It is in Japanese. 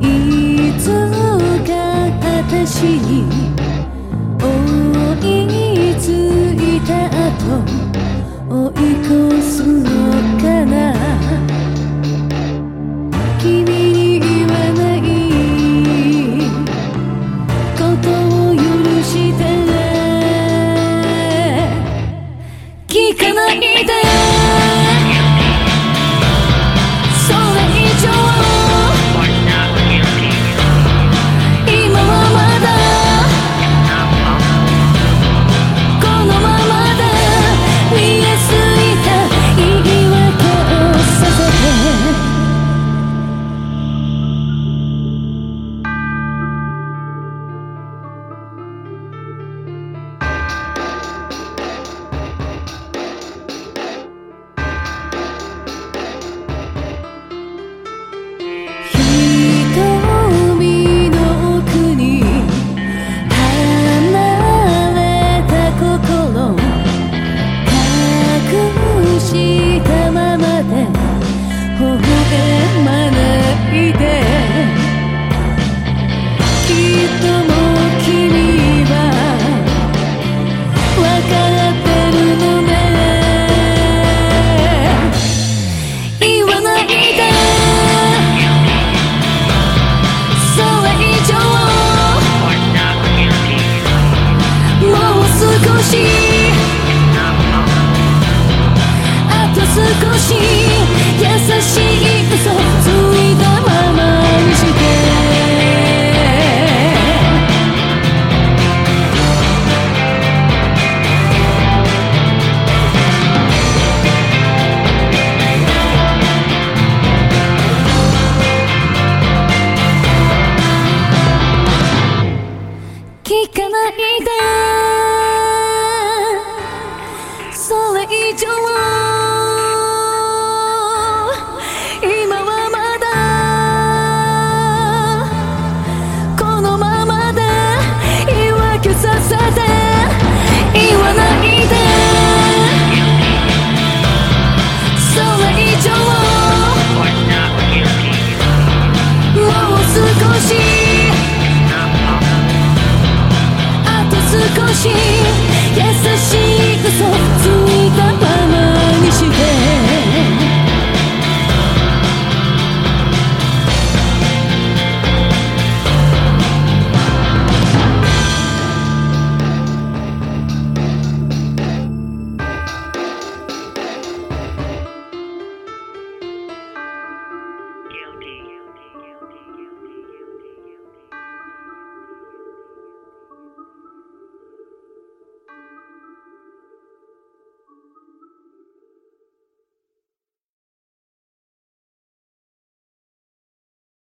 いつか私に追いついた後追い越すのかな。君に言わない。ことを許したら聞かないであと少し優しい你叫我。